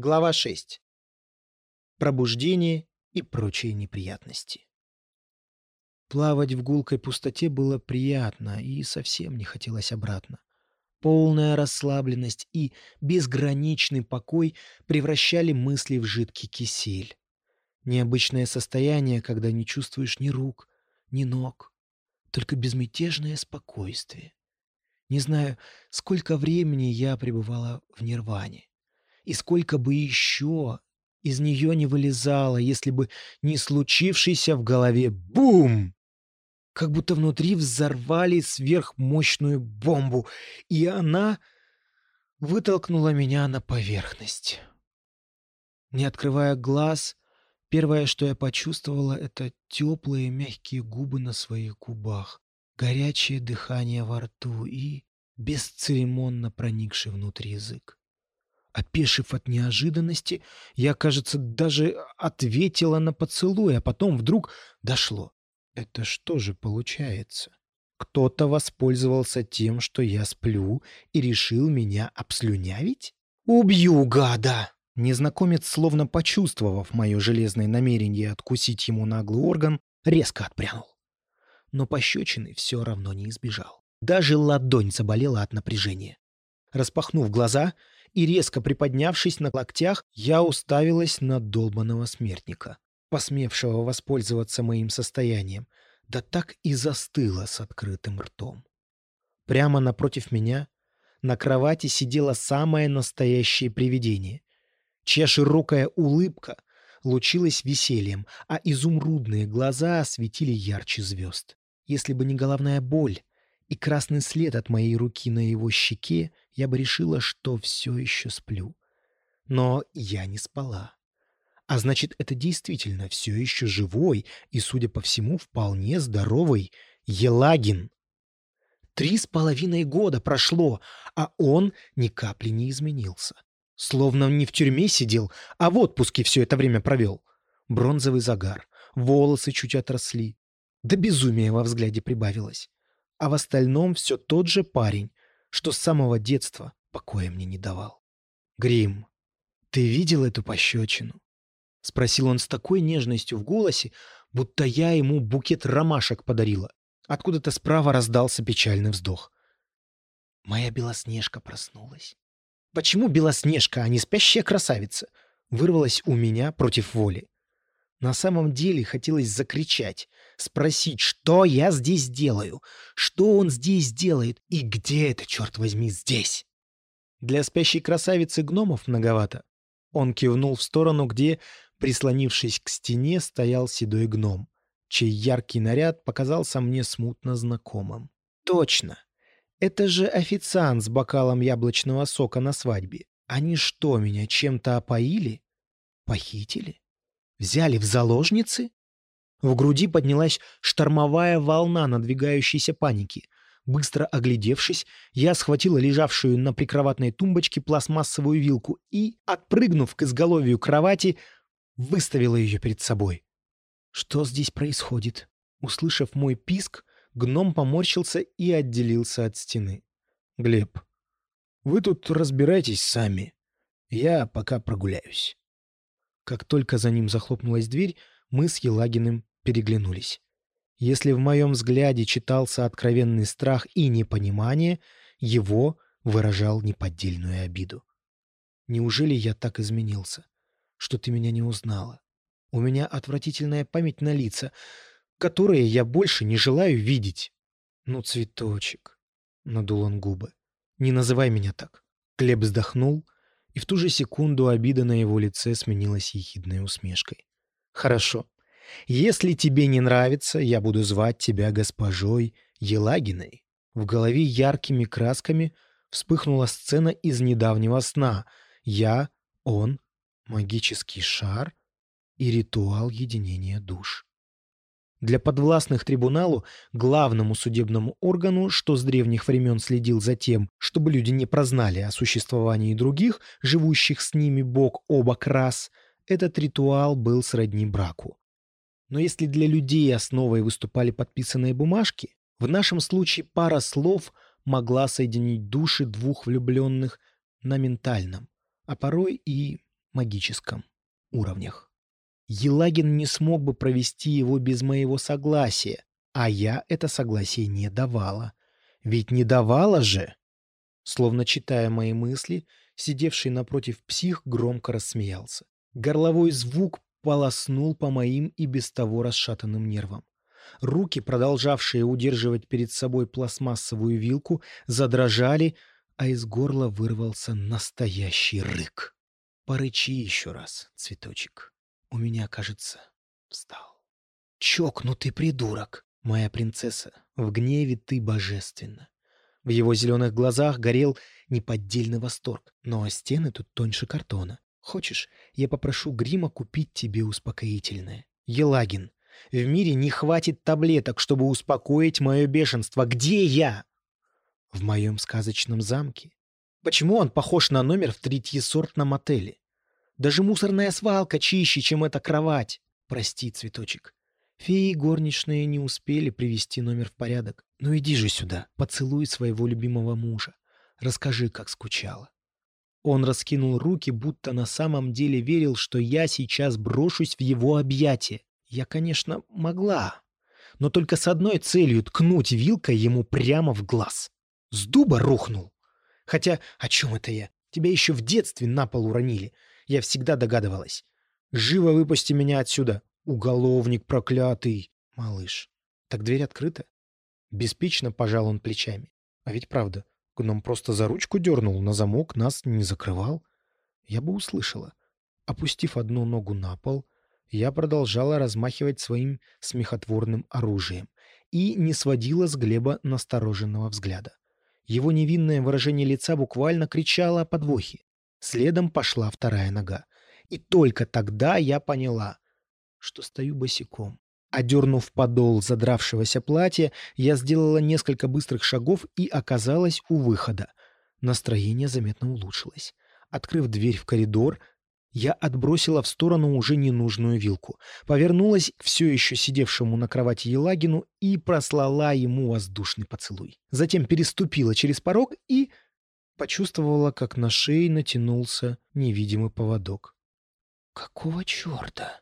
Глава 6. Пробуждение и прочие неприятности. Плавать в гулкой пустоте было приятно и совсем не хотелось обратно. Полная расслабленность и безграничный покой превращали мысли в жидкий кисель. Необычное состояние, когда не чувствуешь ни рук, ни ног, только безмятежное спокойствие. Не знаю, сколько времени я пребывала в нирване. И сколько бы еще из нее не вылезало, если бы не случившийся в голове бум! Как будто внутри взорвали сверхмощную бомбу, и она вытолкнула меня на поверхность. Не открывая глаз, первое, что я почувствовала, это теплые мягкие губы на своих губах, горячее дыхание во рту и бесцеремонно проникший внутрь язык. Опешив от неожиданности, я, кажется, даже ответила на поцелуй, а потом вдруг дошло. Это что же получается? Кто-то воспользовался тем, что я сплю, и решил меня обслюнявить? Убью, гада! Незнакомец, словно почувствовав мое железное намерение откусить ему наглый орган, резко отпрянул. Но пощечины все равно не избежал. Даже ладонь заболела от напряжения. Распахнув глаза, и, резко приподнявшись на локтях, я уставилась на долбанного смертника, посмевшего воспользоваться моим состоянием, да так и застыла с открытым ртом. Прямо напротив меня на кровати сидело самое настоящее привидение, чья широкая улыбка лучилась весельем, а изумрудные глаза осветили ярче звезд. Если бы не головная боль, и красный след от моей руки на его щеке, я бы решила, что все еще сплю. Но я не спала. А значит, это действительно все еще живой и, судя по всему, вполне здоровый Елагин. Три с половиной года прошло, а он ни капли не изменился. Словно не в тюрьме сидел, а в отпуске все это время провел. Бронзовый загар, волосы чуть отросли. Да безумие во взгляде прибавилось а в остальном все тот же парень, что с самого детства покоя мне не давал. «Грим, ты видел эту пощечину?» — спросил он с такой нежностью в голосе, будто я ему букет ромашек подарила. Откуда-то справа раздался печальный вздох. Моя Белоснежка проснулась. Почему Белоснежка, а не спящая красавица? Вырвалась у меня против воли. На самом деле хотелось закричать, спросить, что я здесь делаю, что он здесь делает и где это, черт возьми, здесь. Для спящей красавицы гномов многовато. Он кивнул в сторону, где, прислонившись к стене, стоял седой гном, чей яркий наряд показался мне смутно знакомым. Точно. Это же официант с бокалом яблочного сока на свадьбе. Они что, меня чем-то опоили? Похитили? Взяли в заложницы? В груди поднялась штормовая волна надвигающейся паники. Быстро оглядевшись, я схватила лежавшую на прикроватной тумбочке пластмассовую вилку и, отпрыгнув к изголовью кровати, выставила ее перед собой. Что здесь происходит? Услышав мой писк, гном поморщился и отделился от стены. «Глеб, вы тут разбирайтесь сами. Я пока прогуляюсь». Как только за ним захлопнулась дверь, мы с Елагиным переглянулись. Если в моем взгляде читался откровенный страх и непонимание, его выражал неподдельную обиду. «Неужели я так изменился, что ты меня не узнала? У меня отвратительная память на лица, которые я больше не желаю видеть». «Ну, цветочек», — надул он губы, — «не называй меня так». Глеб вздохнул — и в ту же секунду обида на его лице сменилась ехидной усмешкой. «Хорошо. Если тебе не нравится, я буду звать тебя госпожой Елагиной». В голове яркими красками вспыхнула сцена из недавнего сна. Я, он, магический шар и ритуал единения душ. Для подвластных трибуналу, главному судебному органу, что с древних времен следил за тем, чтобы люди не прознали о существовании других, живущих с ними бок о бок раз, этот ритуал был сродни браку. Но если для людей основой выступали подписанные бумажки, в нашем случае пара слов могла соединить души двух влюбленных на ментальном, а порой и магическом уровнях. Елагин не смог бы провести его без моего согласия, а я это согласие не давала. Ведь не давала же! Словно читая мои мысли, сидевший напротив псих громко рассмеялся. Горловой звук полоснул по моим и без того расшатанным нервам. Руки, продолжавшие удерживать перед собой пластмассовую вилку, задрожали, а из горла вырвался настоящий рык. «Порычи еще раз, цветочек. У меня, кажется, встал». «Чокнутый придурок! Моя принцесса, в гневе ты божественна. В его зеленых глазах горел неподдельный восторг. Но стены тут тоньше картона. Хочешь, я попрошу Грима купить тебе успокоительное? Елагин, в мире не хватит таблеток, чтобы успокоить мое бешенство. Где я? В моем сказочном замке. Почему он похож на номер в третьесортном отеле? Даже мусорная свалка чище, чем эта кровать. Прости, цветочек. Феи горничные не успели привести номер в порядок. Ну иди же сюда, поцелуй своего любимого мужа. Расскажи, как скучала. Он раскинул руки, будто на самом деле верил, что я сейчас брошусь в его объятия. Я, конечно, могла, но только с одной целью — ткнуть вилкой ему прямо в глаз. С дуба рухнул. Хотя, о чем это я? Тебя еще в детстве на пол уронили. Я всегда догадывалась. Живо выпусти меня отсюда. Уголовник проклятый. Малыш. Так дверь открыта? Беспечно пожал он плечами. А ведь правда, гном просто за ручку дернул, на замок нас не закрывал. Я бы услышала. Опустив одну ногу на пол, я продолжала размахивать своим смехотворным оружием и не сводила с Глеба настороженного взгляда. Его невинное выражение лица буквально кричало о подвохе. Следом пошла вторая нога. И только тогда я поняла, что стою босиком. Одернув подол задравшегося платья, я сделала несколько быстрых шагов и оказалась у выхода. Настроение заметно улучшилось. Открыв дверь в коридор, я отбросила в сторону уже ненужную вилку, повернулась к все еще сидевшему на кровати Елагину и прослала ему воздушный поцелуй. Затем переступила через порог и почувствовала, как на шее натянулся невидимый поводок. «Какого черта?»